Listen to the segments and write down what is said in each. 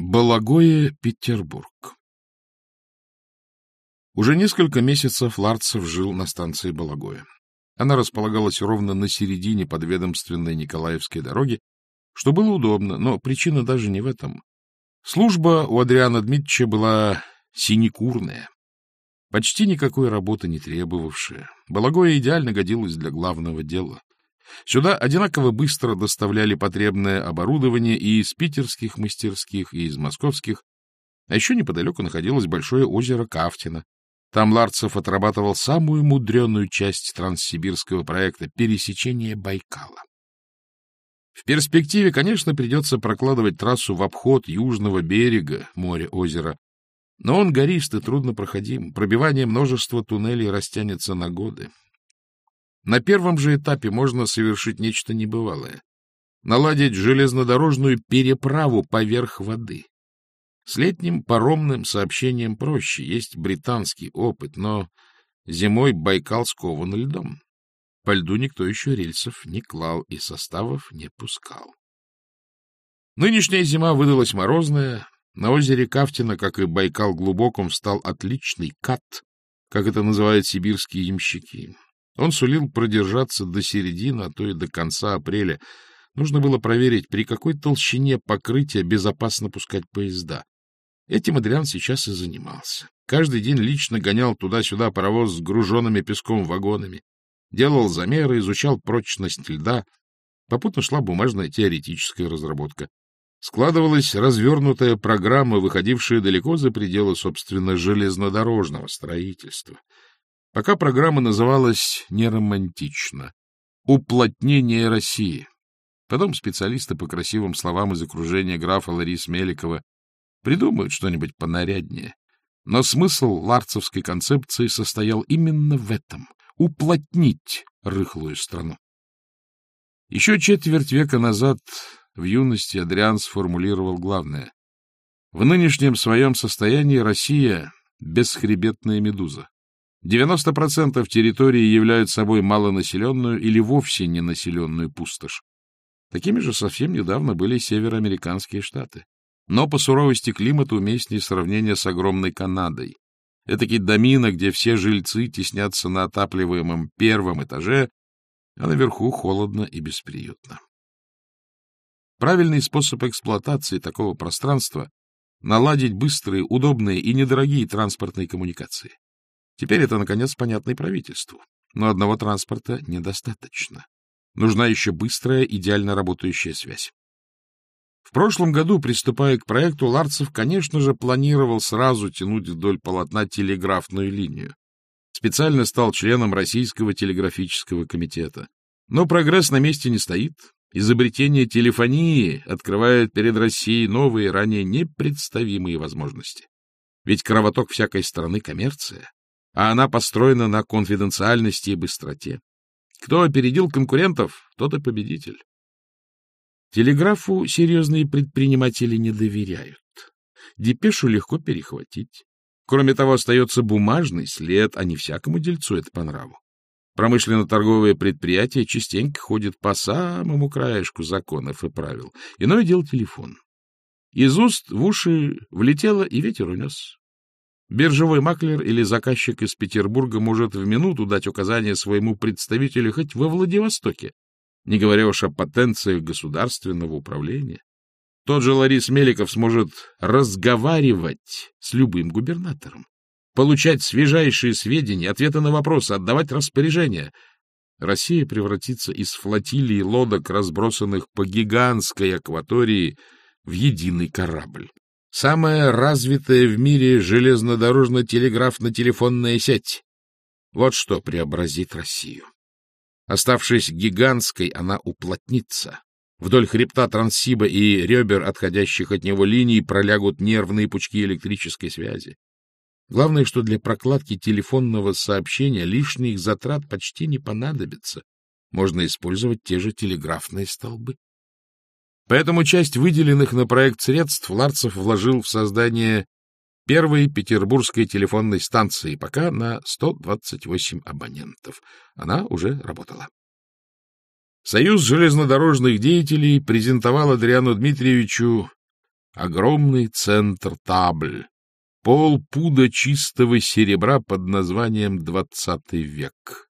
Балагое, Петербург Уже несколько месяцев Ларцев жил на станции Балагое. Она располагалась ровно на середине подведомственной Николаевской дороги, что было удобно, но причина даже не в этом. Служба у Адриана Дмитриевича была синекурная, почти никакой работы не требовавшая. Балагое идеально годилось для главного дела. Сюда одинаково быстро доставляли потребное оборудование и из питерских мастерских, и из московских. А еще неподалеку находилось большое озеро Кафтина. Там Ларцев отрабатывал самую мудреную часть транссибирского проекта — пересечение Байкала. В перспективе, конечно, придется прокладывать трассу в обход южного берега моря-озера, но он горист и труднопроходим. Пробивание множества туннелей растянется на годы. На первом же этапе можно совершить нечто небывалое — наладить железнодорожную переправу поверх воды. С летним паромным сообщением проще, есть британский опыт, но зимой Байкал скован льдом. По льду никто еще рельсов не клал и составов не пускал. Нынешняя зима выдалась морозная. На озере Кафтина, как и Байкал глубоком, встал отличный кат, как это называют сибирские ямщики. Он сулил продержаться до середины, а то и до конца апреля. Нужно было проверить, при какой толщине покрытия безопасно пускать поезда. Этим Адриан сейчас и занимался. Каждый день лично гонял туда-сюда паровоз с груженными песком вагонами, делал замеры, изучал прочность льда. Попутно шла бумажная теоретическая разработка. Складывалась развернутая программа, выходившая далеко за пределы, собственно, железнодорожного строительства. Пока программа называлась неромантично «Уплотнение России». Потом специалисты по красивым словам из окружения графа Ларис Меликова придумают что-нибудь понаряднее. Но смысл ларцевской концепции состоял именно в этом — уплотнить рыхлую страну. Еще четверть века назад в юности Адриан сформулировал главное. В нынешнем своем состоянии Россия — бесхребетная медуза. 90% территории являют собой малонаселенную или вовсе ненаселенную пустошь. Такими же совсем недавно были североамериканские штаты. Но по суровости климата уместнее сравнение с огромной Канадой. Этакий домина, где все жильцы теснятся на отапливаемом первом этаже, а наверху холодно и бесприютно. Правильный способ эксплуатации такого пространства — наладить быстрые, удобные и недорогие транспортные коммуникации. Теперь это, наконец, понятно и правительству. Но одного транспорта недостаточно. Нужна еще быстрая, идеально работающая связь. В прошлом году, приступая к проекту, Ларцев, конечно же, планировал сразу тянуть вдоль полотна телеграфную линию. Специально стал членом Российского телеграфического комитета. Но прогресс на месте не стоит. Изобретение телефонии открывает перед Россией новые, ранее непредставимые возможности. Ведь кровоток всякой страны — коммерция а она построена на конфиденциальности и быстроте. Кто опередил конкурентов, тот и победитель. Телеграфу серьезные предприниматели не доверяют. Депешу легко перехватить. Кроме того, остается бумажный след, а не всякому дельцу это по нраву. Промышленно-торговые предприятия частенько ходят по самому краешку законов и правил. Иное дело телефон. Из уст в уши влетело, и ветер унес. Биржевой маклер или заказчик из Петербурга может в минуту дать указание своему представителю хоть во Владивостоке, не говоря уж о потенциях государственного управления. Тот же Ларис Меликов сможет разговаривать с любым губернатором, получать свежайшие сведения, ответы на вопросы, отдавать распоряжения. Россия превратится из флотилии лодок, разбросанных по гигантской акватории, в единый корабль. Самая развитая в мире железнодорожно-телеграфно-телефонная сеть. Вот что преобразит Россию. Оставшись гигантской, она уплотнится. Вдоль хребта Транссиба и ребер, отходящих от него линий, пролягут нервные пучки электрической связи. Главное, что для прокладки телефонного сообщения лишних затрат почти не понадобится. Можно использовать те же телеграфные столбы. Поэтому часть выделенных на проект средств Ларцев вложил в создание первой петербургской телефонной станции, пока на 128 абонентов. Она уже работала. Союз железнодорожных деятелей презентовал Адриану Дмитриевичу огромный центр табль, полпуда чистого серебра под названием «Двадцатый век».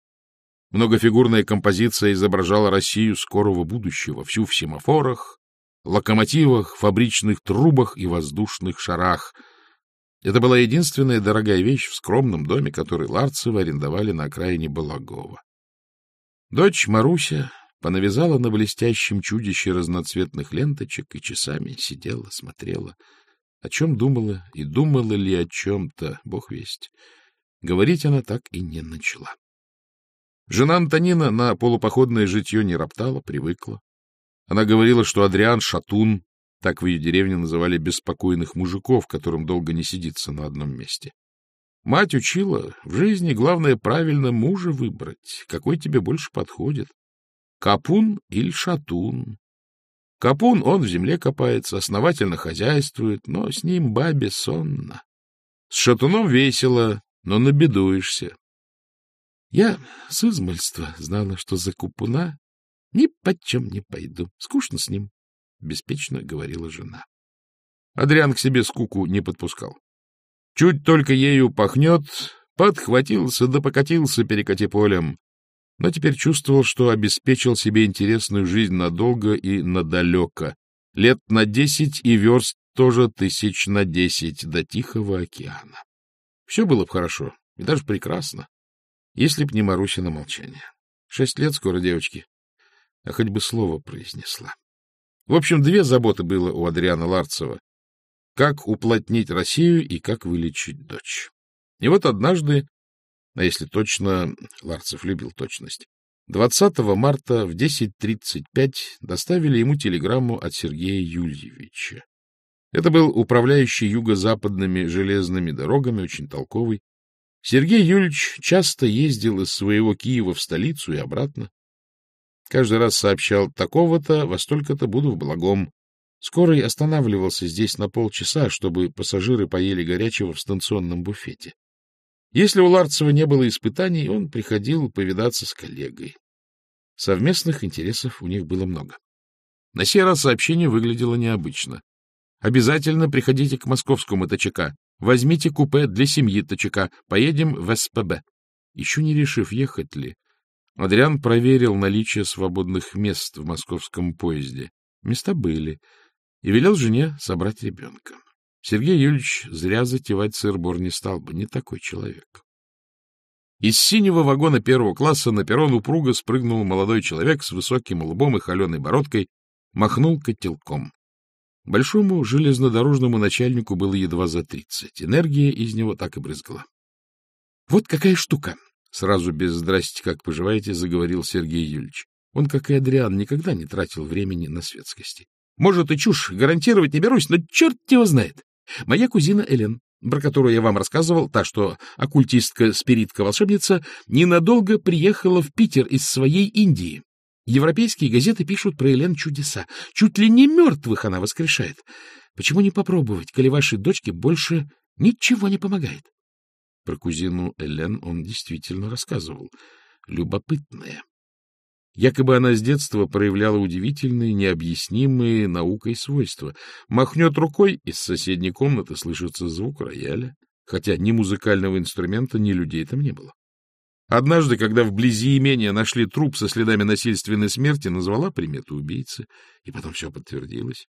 Многофигурная композиция изображала Россию скорого будущего, всю в семафорах, локомотивах, фабричных трубах и воздушных шарах. Это была единственная дорогая вещь в скромном доме, который Ларцевы арендовали на окраине Балагова. Дочь Маруся понавязала на блестящем чудище разноцветных ленточек и часами сидела, смотрела. О чем думала и думала ли о чем-то, бог весть. Говорить она так и не начала. Жена Антонина на полупоходное житье не роптала, привыкла. Она говорила, что Адриан — шатун, так в ее деревне называли беспокойных мужиков, которым долго не сидится на одном месте. Мать учила, в жизни главное правильно мужа выбрать, какой тебе больше подходит. Капун или шатун. Капун, он в земле копается, основательно хозяйствует, но с ним бабе сонно. С шатуном весело, но набедуешься. Я с измальства знала, что за купуна ни почем не пойду. Скучно с ним, — беспечно говорила жена. Адриан к себе скуку не подпускал. Чуть только ею пахнет, подхватился да покатился перекати полем, но теперь чувствовал, что обеспечил себе интересную жизнь надолго и надалеко, лет на десять и верст тоже тысяч на десять до Тихого океана. Все было бы хорошо и даже прекрасно, если б не Марусина молчание. Шесть лет скоро девочки, а хоть бы слово произнесла. В общем, две заботы было у Адриана Ларцева. Как уплотнить Россию и как вылечить дочь. И вот однажды, а если точно, Ларцев любил точность, 20 марта в 10.35 доставили ему телеграмму от Сергея Юльевича. Это был управляющий юго-западными железными дорогами, очень толковый. Сергей Юльевич часто ездил из своего Киева в столицу и обратно. Каждый раз сообщал такого-то, во столько-то буду в благом. Скорый останавливался здесь на полчаса, чтобы пассажиры поели горячего в станционном буфете. Если у Ларцева не было испытаний, он приходил повидаться с коллегой. Совместных интересов у них было много. На сей раз сообщение выглядело необычно. «Обязательно приходите к московскому ТЧК. Возьмите купе для семьи ТЧК. Поедем в СПБ». Еще не решив, ехать ли, Адриан проверил наличие свободных мест в московском поезде. Места были. И велел жене собрать ребенка. Сергей Юрьевич зря затевать сыр-бор не стал бы, не такой человек. Из синего вагона первого класса на перрон упруго спрыгнул молодой человек с высоким лбом и холеной бородкой, махнул котелком. Большому железнодорожному начальнику было едва за тридцать. Энергия из него так и брызгала. — Вот какая штука! Сразу без «здрасте, как поживаете» заговорил Сергей Юльевич. Он, как и Адриан, никогда не тратил времени на светскости. Может, и чушь гарантировать не берусь, но черт его знает. Моя кузина Элен, про которую я вам рассказывал, та, что оккультистка-спиритка-волшебница, ненадолго приехала в Питер из своей Индии. Европейские газеты пишут про Элен чудеса. Чуть ли не мертвых она воскрешает. Почему не попробовать, коли вашей дочке больше ничего не помогает? Про кузину Элен он действительно рассказывал. Любопытная. Якобы она с детства проявляла удивительные, необъяснимые наукой свойства. Махнет рукой, из соседней комнаты слышится звук рояля, хотя ни музыкального инструмента, ни людей там не было. Однажды, когда вблизи имения нашли труп со следами насильственной смерти, назвала примету убийцы, и потом все подтвердилось.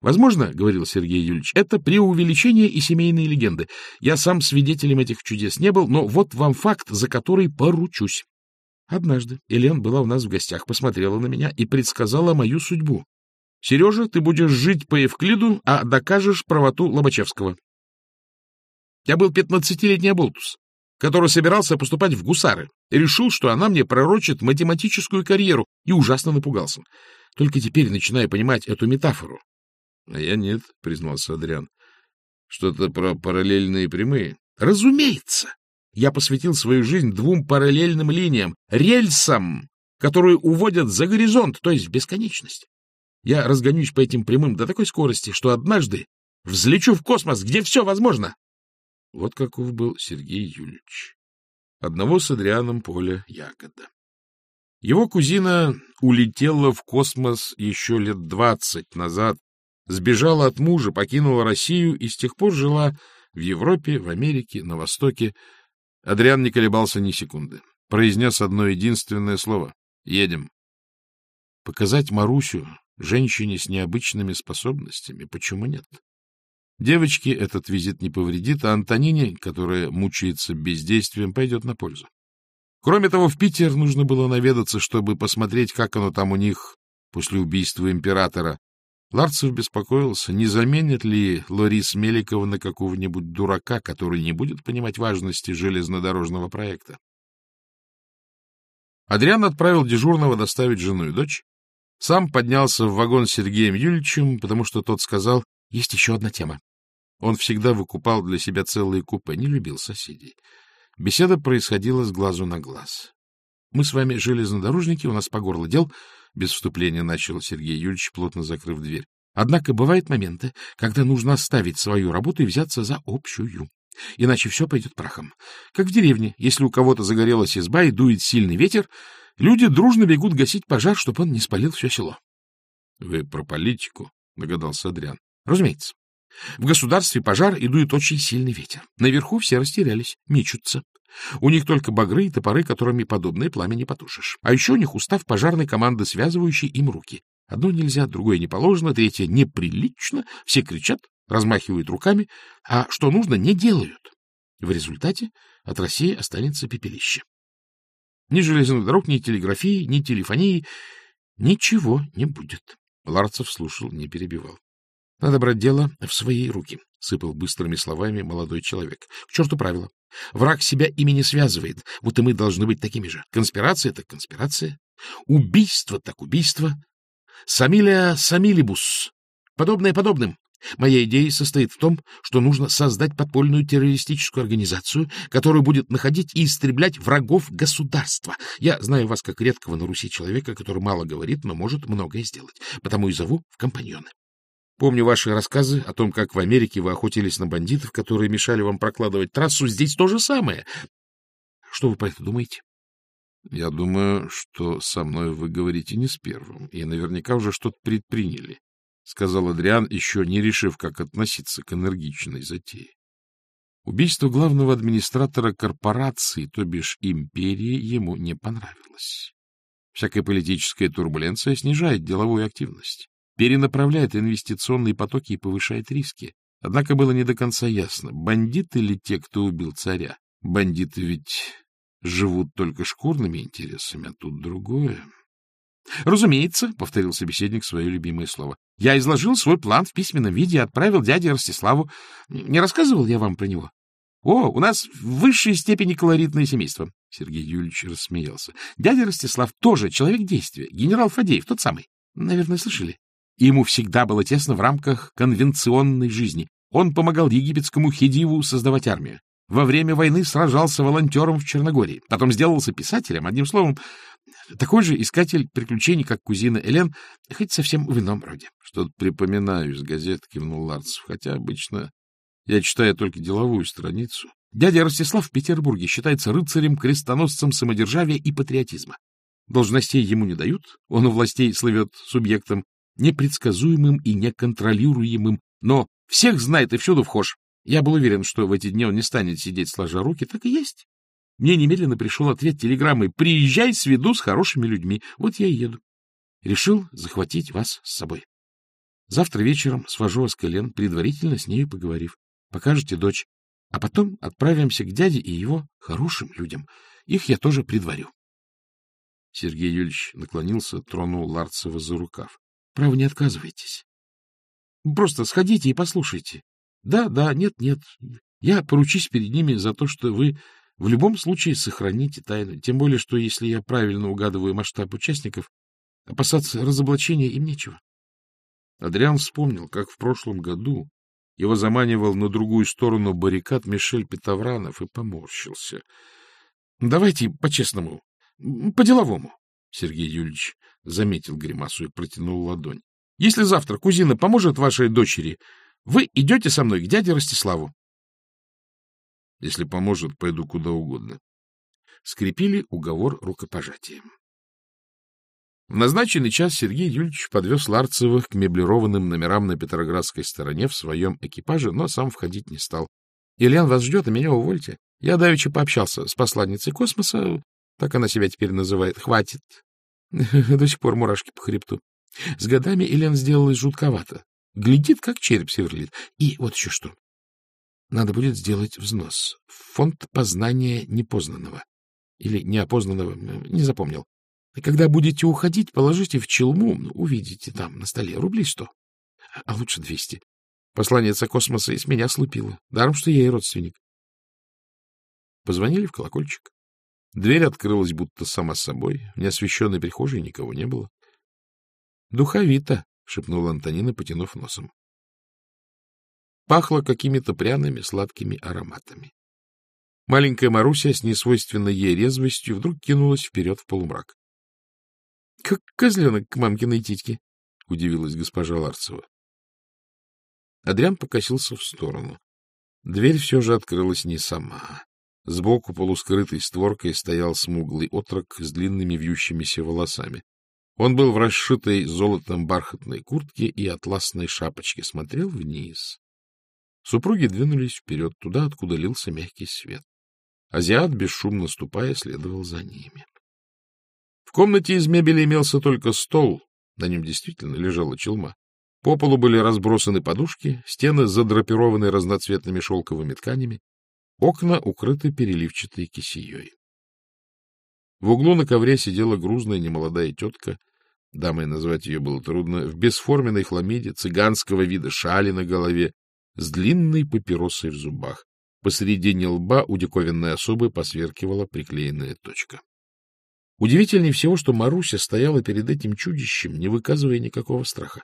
Возможно, — говорил Сергей Юрьевич, — это преувеличение и семейные легенды. Я сам свидетелем этих чудес не был, но вот вам факт, за который поручусь. Однажды Элен была у нас в гостях, посмотрела на меня и предсказала мою судьбу. — Сережа, ты будешь жить по Евклиду, а докажешь правоту Лобачевского. Я был пятнадцатилетний оболтус, который собирался поступать в гусары, и решил, что она мне пророчит математическую карьеру, и ужасно напугался. Только теперь начинаю понимать эту метафору. — А я нет, — признался Адриан. — Что-то про параллельные прямые. — Разумеется. Я посвятил свою жизнь двум параллельным линиям, рельсам, которые уводят за горизонт, то есть в бесконечность. Я разгонюсь по этим прямым до такой скорости, что однажды взлечу в космос, где все возможно. Вот каков был Сергей Юльевич. Одного с Адрианом поля ягода. Его кузина улетела в космос еще лет двадцать назад Сбежала от мужа, покинула Россию и с тех пор жила в Европе, в Америке, на Востоке. Адриан не колебался ни секунды. Произнес одно единственное слово. «Едем». Показать Марусю, женщине с необычными способностями, почему нет? Девочке этот визит не повредит, а Антонине, которая мучается бездействием, пойдет на пользу. Кроме того, в Питер нужно было наведаться, чтобы посмотреть, как оно там у них после убийства императора. Ларцев беспокоился, не заменит ли Лорис Меликова на какого-нибудь дурака, который не будет понимать важности железнодорожного проекта. Адриан отправил дежурного доставить жену и дочь. Сам поднялся в вагон с Сергеем Юльевичем, потому что тот сказал, есть еще одна тема. Он всегда выкупал для себя целые купе, не любил соседей. Беседа происходила с глазу на глаз. — Мы с вами железнодорожники, у нас по горло дел, — без вступления начал Сергей Юрьевич, плотно закрыв дверь. — Однако бывают моменты, когда нужно оставить свою работу и взяться за общую. Иначе все пойдет прахом. Как в деревне, если у кого-то загорелась изба и дует сильный ветер, люди дружно бегут гасить пожар, чтобы он не спалил все село. — Вы про политику, — догадался Адриан. — Разумеется. В государстве пожар и дует очень сильный ветер. Наверху все растерялись, мечутся. У них только багры и топоры, которыми подобное пламя не потушишь. А еще у них устав пожарной команды, связывающий им руки. Одно нельзя, другое не положено, третье неприлично. Все кричат, размахивают руками, а что нужно, не делают. В результате от России останется пепелище. Ни железных дорог, ни телеграфии, ни телефонии. Ничего не будет. Ларцев слушал, не перебивал. Надо брать дело в свои руки, — сыпал быстрыми словами молодой человек. — К черту правила. Враг себя ими не связывает. Вот и мы должны быть такими же. Конспирация — так конспирация. Убийство — так убийство. Самилия самилибус. Подобное подобным. Моя идея состоит в том, что нужно создать подпольную террористическую организацию, которая будет находить и истреблять врагов государства. Я знаю вас как редкого на Руси человека, который мало говорит, но может многое сделать, потому и зову в компаньоны. Помню ваши рассказы о том, как в Америке вы охотились на бандитов, которые мешали вам прокладывать трассу. Здесь то же самое. Что вы про это думаете? Я думаю, что со мной вы говорите не с первым, и наверняка уже что-то предприняли, — сказал Адриан, еще не решив, как относиться к энергичной затее. Убийство главного администратора корпорации, то бишь империи, ему не понравилось. Всякая политическая турбуленция снижает деловую активность перенаправляет инвестиционные потоки и повышает риски. Однако было не до конца ясно, бандиты ли те, кто убил царя. Бандиты ведь живут только шкурными интересами, а тут другое. — Разумеется, — повторил собеседник свое любимое слово. — Я изложил свой план в письменном виде и отправил дяде Ростиславу. Не рассказывал я вам про него? — О, у нас в высшей степени колоритное семейство. Сергей Юрьевич рассмеялся. — Дядя Ростислав тоже человек действия, генерал Фадеев, тот самый. Наверное, слышали? И ему всегда было тесно в рамках конвенционной жизни. Он помогал египетскому Хедиву создавать армию. Во время войны сражался волонтером в Черногории. Потом сделался писателем. Одним словом, такой же искатель приключений, как кузина Элен, хоть совсем в ином роде. — Что-то припоминаю из газет, — кивнул Ларцев, хотя обычно я читаю только деловую страницу. Дядя Ростислав в Петербурге считается рыцарем, крестоносцем самодержавия и патриотизма. Должностей ему не дают, он у властей слывет субъектом непредсказуемым и неконтролируемым, но всех знает и всюду вхож. Я был уверен, что в эти дни он не станет сидеть сложа руки, так и есть. Мне немедленно пришел ответ телеграммой «Приезжай, сведу с хорошими людьми». Вот я и еду. Решил захватить вас с собой. Завтра вечером свожу вас к Элен, предварительно с нею поговорив. Покажете дочь. А потом отправимся к дяде и его хорошим людям. Их я тоже предварю. Сергей Юрьевич наклонился, тронул Ларцева за рукав. Право, не отказывайтесь. Просто сходите и послушайте. Да, да, нет, нет. Я поручусь перед ними за то, что вы в любом случае сохраните тайну. Тем более, что если я правильно угадываю масштаб участников, опасаться разоблачения им нечего. Адриан вспомнил, как в прошлом году его заманивал на другую сторону баррикад Мишель Петовранов и поморщился. — Давайте по-честному, по-деловому. Сергей Юрьевич заметил гримасу и протянул ладонь. — Если завтра кузина поможет вашей дочери, вы идете со мной к дяде Ростиславу. — Если поможет, пойду куда угодно. Скрепили уговор рукопожатием. В назначенный час Сергей Юрьевич подвез Ларцевых к меблированным номерам на Петроградской стороне в своем экипаже, но сам входить не стал. — Ильян вас ждет, а меня увольте. Я давеча пообщался с посланницей космоса, так она себя теперь называет. Хватит. До сих пор мурашки по хребту. С годами Ильян сделалась жутковато. Глядит, как череп сверлит. И вот еще что. Надо будет сделать взнос. Фонд познания непознанного. Или неопознанного, не запомнил. Когда будете уходить, положите в челму, увидите там на столе, рублей сто. А лучше двести. Посланница космоса из меня слупила. Даром, что я и родственник. Позвонили в колокольчик. Дверь открылась будто сама собой. В неосвещенной прихожей никого не было. — Духовито, — шепнула Антонина, потянув носом. Пахло какими-то пряными сладкими ароматами. Маленькая Маруся с несвойственной ей резвостью вдруг кинулась вперед в полумрак. — Как козленок к мамкиной титьке, — удивилась госпожа Ларцева. Адриан покосился в сторону. Дверь все же открылась не сама. Сбоку полускрытой створкой стоял смуглый отрок с длинными вьющимися волосами. Он был в расшитой золотом бархатной куртке и атласной шапочке, смотрел вниз. Супруги двинулись вперед, туда, откуда лился мягкий свет. Азиат, бесшумно ступая, следовал за ними. В комнате из мебели имелся только стол, на нем действительно лежала челма. По полу были разбросаны подушки, стены задрапированы разноцветными шелковыми тканями, окна укрыты переливчатой кисеей. В углу на ковре сидела грузная немолодая тетка, дамой назвать ее было трудно, в бесформенной хламиде, цыганского вида шали на голове, с длинной папиросой в зубах. Посередине лба у диковинной особы посверкивала приклеенная точка. Удивительнее всего, что Маруся стояла перед этим чудищем, не выказывая никакого страха.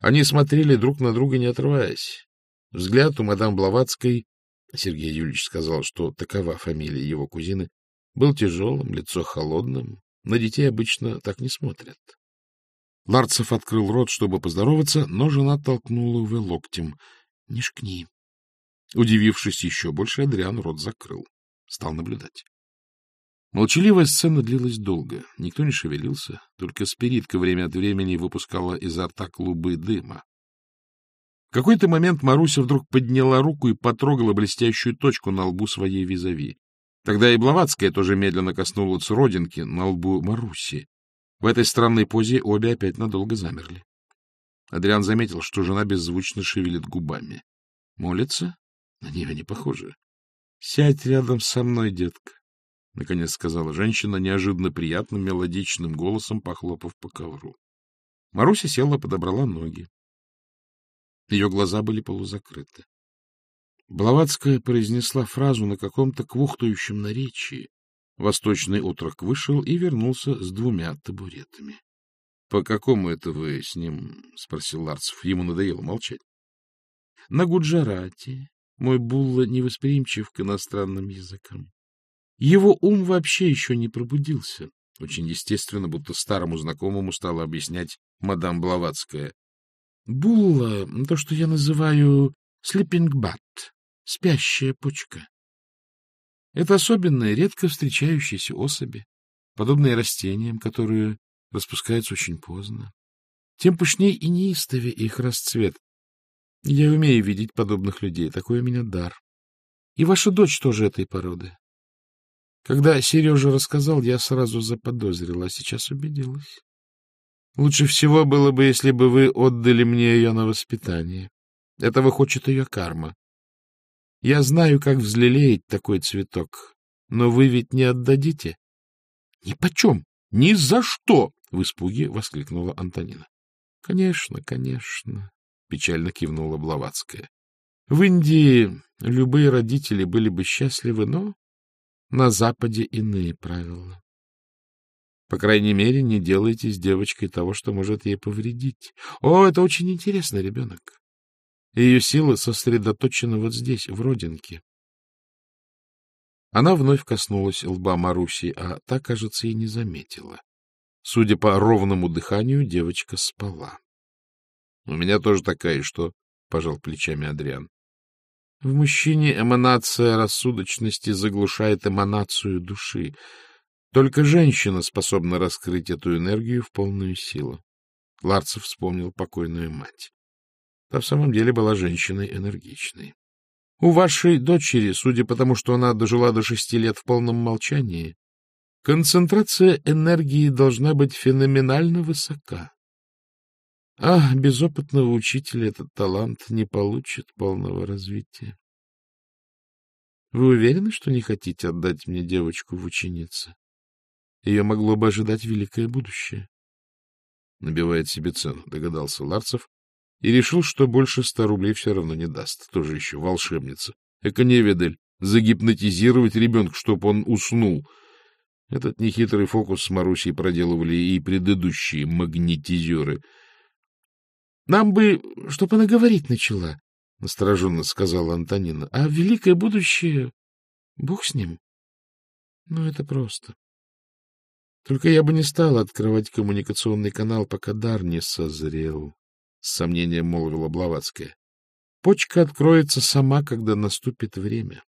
Они смотрели друг на друга, не отрываясь. Взгляд у мадам Блаватской, Сергей Юрьевич сказал, что такова фамилия его кузины, был тяжелым, лицо холодным. На детей обычно так не смотрят. Ларцев открыл рот, чтобы поздороваться, но жена толкнула его локтем. — Не шкни. Удивившись еще больше, Адриан рот закрыл. Стал наблюдать. Молчаливая сцена длилась долго. Никто не шевелился, только спиритка время от времени выпускала изо рта клубы дыма. В какой-то момент Маруся вдруг подняла руку и потрогала блестящую точку на лбу своей визави. Тогда и Блаватская тоже медленно коснулась родинки на лбу Маруси. В этой странной позе обе опять надолго замерли. Адриан заметил, что жена беззвучно шевелит губами. Молится? На нее не похоже. — Сядь рядом со мной, детка. — наконец сказала женщина неожиданно приятным мелодичным голосом, похлопав по ковру. Маруся села, подобрала ноги. Ее глаза были полузакрыты. Блаватская произнесла фразу на каком-то квухтающем наречии. Восточный отрок вышел и вернулся с двумя табуретами. — По какому это вы с ним? — спросил Ларцев. Ему надоело молчать. — На Гуджарате. Мой Булла невосприимчив к иностранным языкам. Его ум вообще еще не пробудился. Очень естественно, будто старому знакомому стала объяснять мадам Блаватская. Булла — то, что я называю слиппингбат, спящая почка. Это особенные, редко встречающиеся особи, подобные растениям, которые распускаются очень поздно. Тем пышней и неистовее их расцвет. Я умею видеть подобных людей, такой у меня дар. И ваша дочь тоже этой породы. Когда Сережа рассказал, я сразу заподозрила, а сейчас убедилась. Лучше всего было бы, если бы вы отдали мне ее на воспитание. Этого хочет ее карма. Я знаю, как взлелеять такой цветок, но вы ведь не отдадите? — Ни почем, ни за что! — в испуге воскликнула Антонина. — Конечно, конечно, — печально кивнула Блаватская. — В Индии любые родители были бы счастливы, но на Западе иные правила. По крайней мере, не делайте с девочкой того, что может ей повредить. О, это очень интересно, ребенок. Ее сила сосредоточена вот здесь, в родинке. Она вновь коснулась лба Маруси, а та, кажется, и не заметила. Судя по ровному дыханию, девочка спала. — У меня тоже такая, что... — пожал плечами Адриан. — В мужчине эманация рассудочности заглушает эманацию души. Только женщина способна раскрыть эту энергию в полную силу. Ларцев вспомнил покойную мать. Та в самом деле была женщиной энергичной. У вашей дочери, судя по тому, что она дожила до шести лет в полном молчании, концентрация энергии должна быть феноменально высока. А без опытного учителя этот талант не получит полного развития. Вы уверены, что не хотите отдать мне девочку в ученицы? Ее могло бы ожидать великое будущее. Набивает себе цену, догадался Ларцев, и решил, что больше ста рублей все равно не даст. Тоже еще волшебница. Эко-неведель. Загипнотизировать ребенка, чтоб он уснул. Этот нехитрый фокус с Марусей проделывали и предыдущие магнетизеры. — Нам бы, чтоб она говорить начала, — настороженно сказала Антонина. — А великое будущее... Бог с ним. Ну, это просто. Только я бы не стала открывать коммуникационный канал, пока дар не созрел, — с сомнением молвила Блаватская. Почка откроется сама, когда наступит время.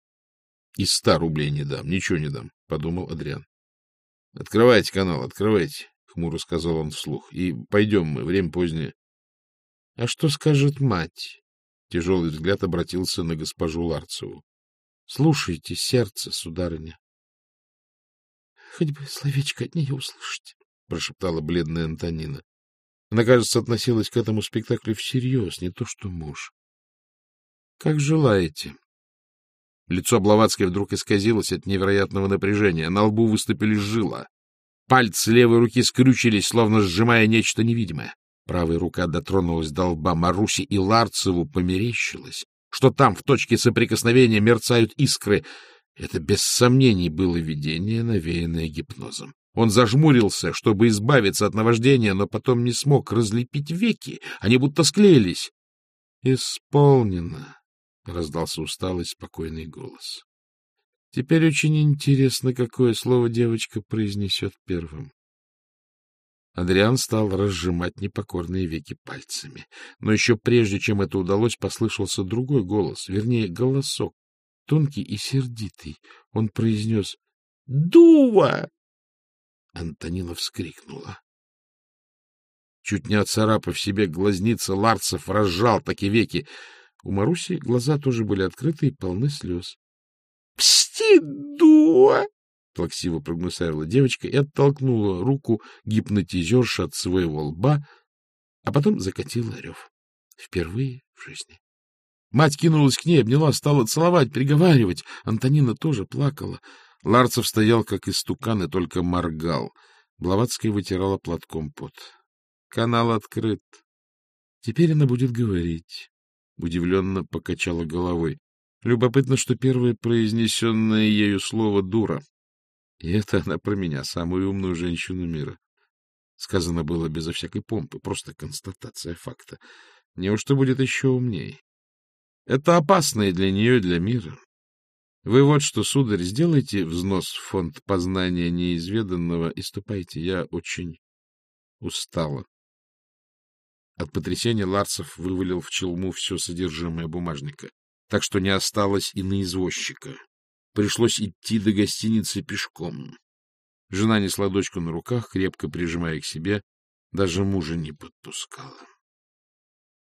— И ста рублей не дам, ничего не дам, — подумал Адриан. — Открывайте канал, открывайте, — хмуро сказал он вслух. — И пойдем мы, время позднее. — А что скажет мать? Тяжелый взгляд обратился на госпожу Ларцеву. — Слушайте сердце, сударыня. — Хоть бы словечко от нее услышать, — прошептала бледная Антонина. Она, кажется, относилась к этому спектаклю всерьез, не то что муж. — Как желаете. Лицо Блаватской вдруг исказилось от невероятного напряжения. На лбу выступили жила. Пальцы левой руки скрючились, словно сжимая нечто невидимое. Правая рука дотронулась до лба Маруси, и Ларцеву померещилось, что там в точке соприкосновения мерцают искры. Это без сомнений было видение, навеянное гипнозом. Он зажмурился, чтобы избавиться от наваждения, но потом не смог разлепить веки. Они будто склеились. — Исполнено, — раздался усталый, спокойный голос. — Теперь очень интересно, какое слово девочка произнесет первым. Адриан стал разжимать непокорные веки пальцами. Но еще прежде, чем это удалось, послышался другой голос, вернее, голосок, тонкий и сердитый. Он произнес «Дува!» Антонина вскрикнула. Чуть не оцарапав себе глазницы, Ларцев разжал таки веки. У Маруси глаза тоже были открыты и полны слез. — Псти, дуа! плаксиво прогнусавила девочка и оттолкнула руку гипнотизерши от своего лба, а потом закатила рев. Впервые в жизни. Мать кинулась к ней, обняла, стала целовать, приговаривать. Антонина тоже плакала. Ларцев стоял, как истукан, и только моргал. Блаватская вытирала платком пот. Канал открыт. Теперь она будет говорить. Удивленно покачала головой. Любопытно, что первое произнесенное ею слово «дура» И это она про меня, самую умную женщину мира. Сказано было безо всякой помпы, просто констатация факта. Неужто будет еще умней? Это опасно и для нее, и для мира. Вы вот что, сударь, сделайте взнос в фонд познания неизведанного и ступайте. Я очень устала. От потрясения Ларцев вывалил в челму все содержимое бумажника, так что не осталось и на извозчика. Пришлось идти до гостиницы пешком. Жена несла дочку на руках, крепко прижимая к себе, даже мужа не подпускала.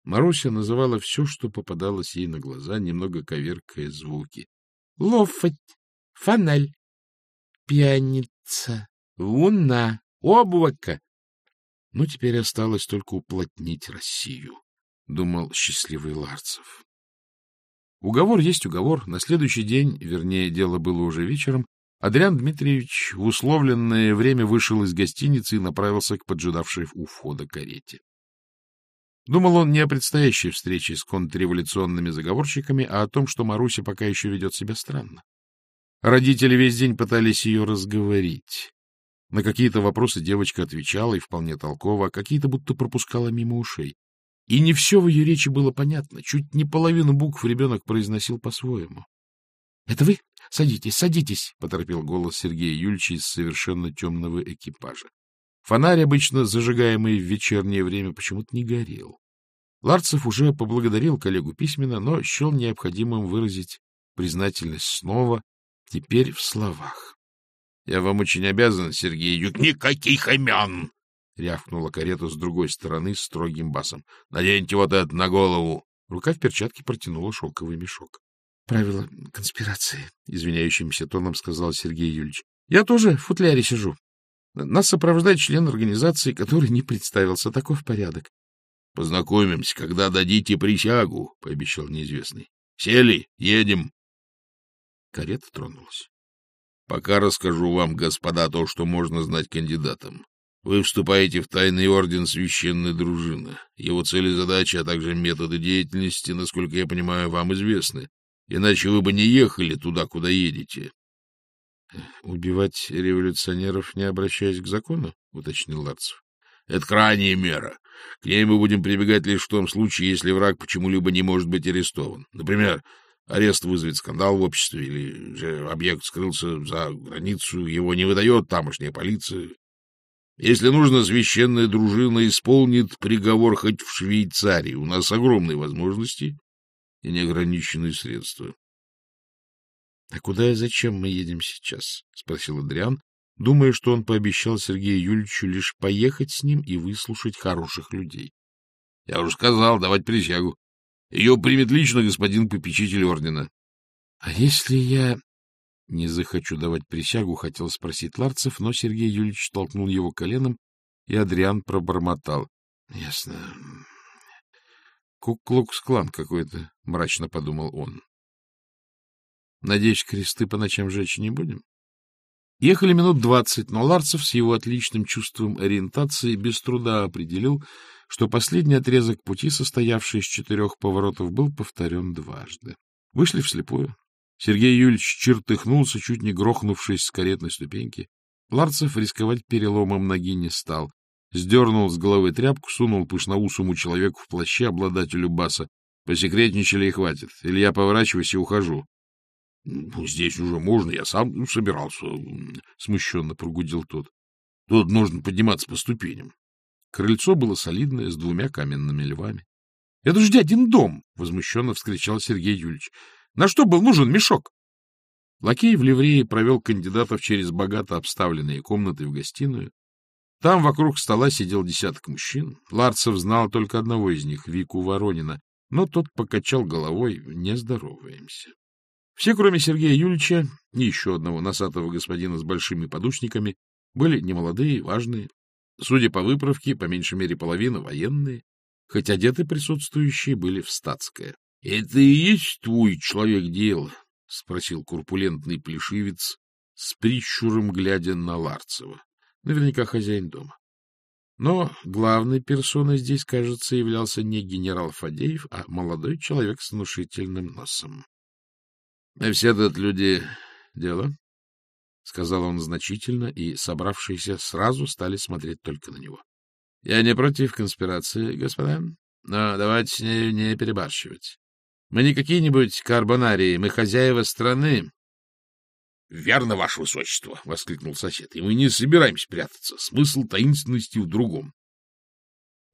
Маруся называла все, что попадалось ей на глаза, немного коверкая звуки. — Лофать, фонарь, пьяница, луна, облако. Ну, теперь осталось только уплотнить Россию, — думал счастливый Ларцев. Уговор есть уговор. На следующий день, вернее, дело было уже вечером, Адриан Дмитриевич в условленное время вышел из гостиницы и направился к поджидавшей у входа карете. Думал он не о предстоящей встрече с контрреволюционными заговорщиками, а о том, что Маруся пока еще ведет себя странно. Родители весь день пытались ее разговорить. На какие-то вопросы девочка отвечала и вполне толково, а какие-то будто пропускала мимо ушей. И не все в ее речи было понятно. Чуть не половину букв ребенок произносил по-своему. — Это вы? Садитесь, садитесь, — поторопил голос Сергея Юльевича из совершенно темного экипажа. Фонарь, обычно зажигаемый в вечернее время, почему-то не горел. Ларцев уже поблагодарил коллегу письменно, но счел необходимым выразить признательность снова, теперь в словах. — Я вам очень обязан, Сергей Юк. — Никаких имен! — рявкнула карета с другой стороны строгим басом. — Наденьте вот это на голову! Рука в перчатке протянула шелковый мешок. — Правило конспирации, — извиняющимся тоном сказал Сергей Юрьевич. — Я тоже в футляре сижу. Нас сопровождает член организации, который не представился. Таков порядок. — Познакомимся, когда дадите присягу, — пообещал неизвестный. — Сели, едем. Карета тронулась. — Пока расскажу вам, господа, то, что можно знать кандидатам. Вы вступаете в тайный орден священной дружины. Его цели задачи, а также методы деятельности, насколько я понимаю, вам известны. Иначе вы бы не ехали туда, куда едете. — Убивать революционеров, не обращаясь к закону? — уточнил Ларцев. — Это крайняя мера. К ней мы будем прибегать лишь в том случае, если враг почему-либо не может быть арестован. Например, арест вызовет скандал в обществе, или же объект скрылся за границу, его не выдает тамошняя полиция, если нужно, священная дружина исполнит приговор хоть в Швейцарии. У нас огромные возможности и неограниченные средства. — А куда и зачем мы едем сейчас? — спросил Адриан, думая, что он пообещал Сергею Юльевичу лишь поехать с ним и выслушать хороших людей. — Я уже сказал, давать присягу. Ее примет лично господин попечитель ордена. — А если я не захочу давать присягу, хотел спросить Ларцев, но Сергей Юрьевич толкнул его коленом, и Адриан пробормотал. — Ясно. Куклукс-клан какой-то, — мрачно подумал он. — Надеюсь, кресты по ночам жечь не будем? Ехали минут двадцать, но Ларцев с его отличным чувством ориентации без труда определил, что последний отрезок пути, состоявший из четырех поворотов, был повторен дважды. Вышли вслепую. Сергей Юльевич чертыхнулся, чуть не грохнувшись с каретной ступеньки. Ларцев рисковать переломом ноги не стал. Сдернул с головы тряпку, сунул пышноусому человеку в плаще, обладателю баса. Посекретничали и хватит. Или я поворачиваюсь и ухожу. — здесь уже можно, я сам собирался, — смущенно прогудел тот. — Тут нужно подниматься по ступеням. Крыльцо было солидное, с двумя каменными львами. — Это же дядин дом! — возмущенно вскричал Сергей Юльевич. На что был нужен мешок? Лакей в ливрее провел кандидатов через богато обставленные комнаты в гостиную. Там вокруг стола сидел десяток мужчин. Ларцев знал только одного из них, Вику Воронина, но тот покачал головой, не здороваемся. Все, кроме Сергея Юльевича и еще одного носатого господина с большими подушниками, были немолодые, важные. Судя по выправке, по меньшей мере половина военные, хоть одеты присутствующие были в статское. — Это и есть твой человек дела? — спросил курпулентный плешивец с прищуром, глядя на Ларцева. Наверняка хозяин дома. Но главной персоной здесь, кажется, являлся не генерал Фадеев, а молодой человек с внушительным носом. — А все тут люди дело? — сказал он значительно, и собравшиеся сразу стали смотреть только на него. — Я не против конспирации, господа, но давайте с ней не перебарщивать. Мы не какие-нибудь карбонарии, мы хозяева страны. — Верно, ваше высочество! — воскликнул сосед. — И мы не собираемся прятаться. Смысл таинственности в другом. —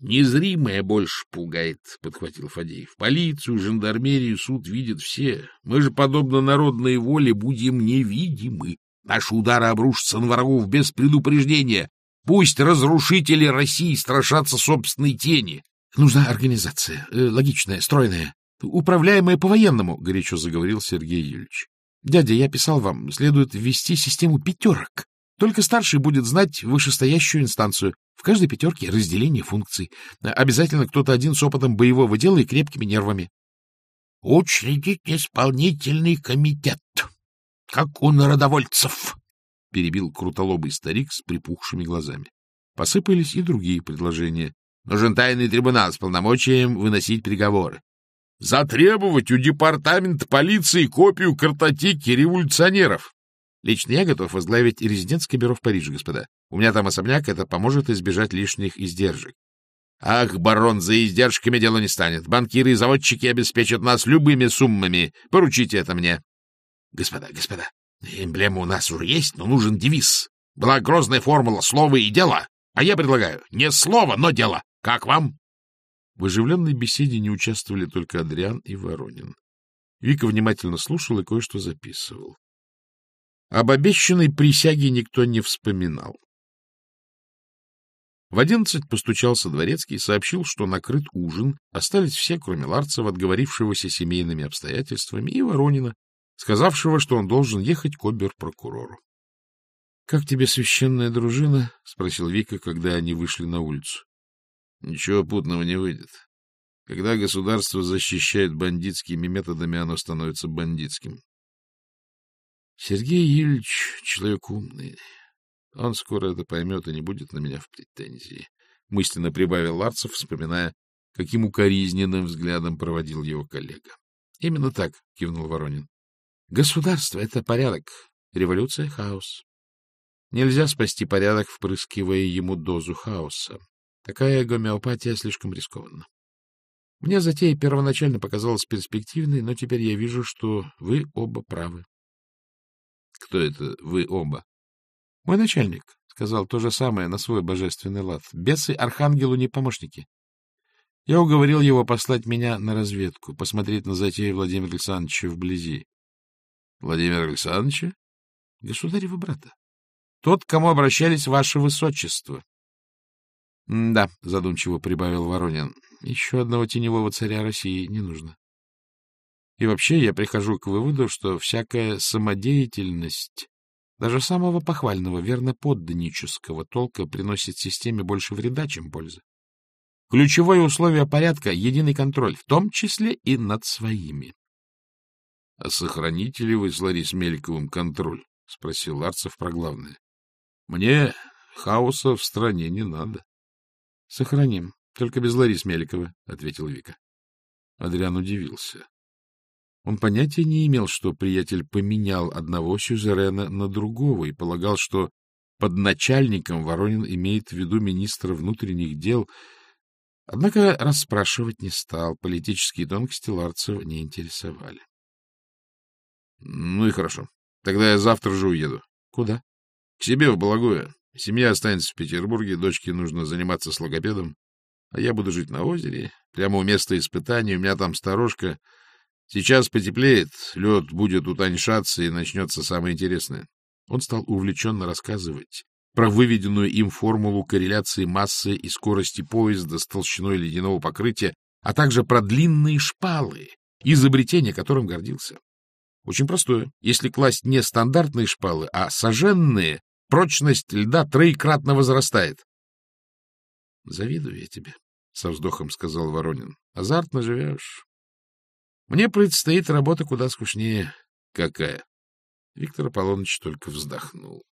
Незримое больше пугает, — подхватил Фадеев. — Полицию, жандармерию, суд видят все. Мы же, подобно народной воле, будем невидимы. Наши удары обрушатся на врагов без предупреждения. Пусть разрушители России страшатся собственной тени. — Нужна организация, э, логичная, стройная, управляемая по-военному, — горячо заговорил Сергей Юрьевич. — Дядя, я писал вам, следует ввести систему пятерок. Только старший будет знать вышестоящую инстанцию. В каждой пятерке разделение функций. Обязательно кто-то один с опытом боевого дела и крепкими нервами. — Учредить исполнительный комитет, как у народовольцев, — перебил крутолобый старик с припухшими глазами. Посыпались и другие предложения. Нужен тайный трибунал с полномочием выносить приговоры затребовать у департамента полиции копию картотеки революционеров. Лично я готов возглавить резидентское бюро в Париже, господа. У меня там особняк, это поможет избежать лишних издержек. Ах, барон, за издержками дело не станет. Банкиры и заводчики обеспечат нас любыми суммами. Поручите это мне. Господа, господа, эмблема у нас уже есть, но нужен девиз. Была грозная формула «слово и дело». А я предлагаю не слово, но дело. Как вам? В оживленной беседе не участвовали только Адриан и Воронин. Вика внимательно слушал и кое-что записывал. Об обещанной присяге никто не вспоминал. В одиннадцать постучался дворецкий и сообщил, что накрыт ужин, остались все, кроме Ларцева, отговорившегося семейными обстоятельствами, и Воронина, сказавшего, что он должен ехать к обер-прокурору. — Как тебе священная дружина? — спросил Вика, когда они вышли на улицу. — Ничего путного не выйдет. Когда государство защищает бандитскими методами, оно становится бандитским. Сергей Юрьевич человек умный. Он скоро это поймет и не будет на меня в претензии. Мысленно прибавил Ларцев, вспоминая, каким укоризненным взглядом проводил его коллега. — Именно так, — кивнул Воронин. — Государство — это порядок, революция — хаос. Нельзя спасти порядок, впрыскивая ему дозу хаоса. Такая гомеопатия слишком рискованна. Мне затея первоначально показалась перспективной, но теперь я вижу, что вы оба правы. — Кто это вы оба? — Мой начальник сказал то же самое на свой божественный лад. Бесы архангелу не помощники. Я уговорил его послать меня на разведку, посмотреть на затею Владимира Александровича вблизи. — Владимира Александровича? — Государева брата. Тот, к кому обращались ваше высочество. — Да, — задумчиво прибавил Воронин, — еще одного теневого царя России не нужно. И вообще я прихожу к выводу, что всякая самодеятельность, даже самого похвального, верно подданнического толка, приносит системе больше вреда, чем пользы. Ключевое условие порядка — единый контроль, в том числе и над своими. — А сохраните ли вы с Ларисой Мельковым контроль? — спросил Арцев про главное. — Мне хаоса в стране не надо. — Сохраним, только без Ларисы Меликовой, — ответил Вика. Адриан удивился. Он понятия не имел, что приятель поменял одного сюзерена на другого и полагал, что под начальником Воронин имеет в виду министра внутренних дел. Однако расспрашивать не стал, политические тонкости Ларцева не интересовали. — Ну и хорошо. Тогда я завтра же уеду. — Куда? — К себе в Балагое. Семья останется в Петербурге, дочке нужно заниматься с логопедом. А я буду жить на озере, прямо у места испытаний, у меня там сторожка. Сейчас потеплеет, лед будет утоньшаться, и начнется самое интересное. Он стал увлеченно рассказывать про выведенную им формулу корреляции массы и скорости поезда с толщиной ледяного покрытия, а также про длинные шпалы, изобретение которым гордился. Очень простое. Если класть не стандартные шпалы, а соженные, прочность льда троекратно возрастает. — Завидую я тебе, — со вздохом сказал Воронин. — Азартно живешь. Мне предстоит работа куда скучнее. — Какая? Виктор Аполлоныч только вздохнул.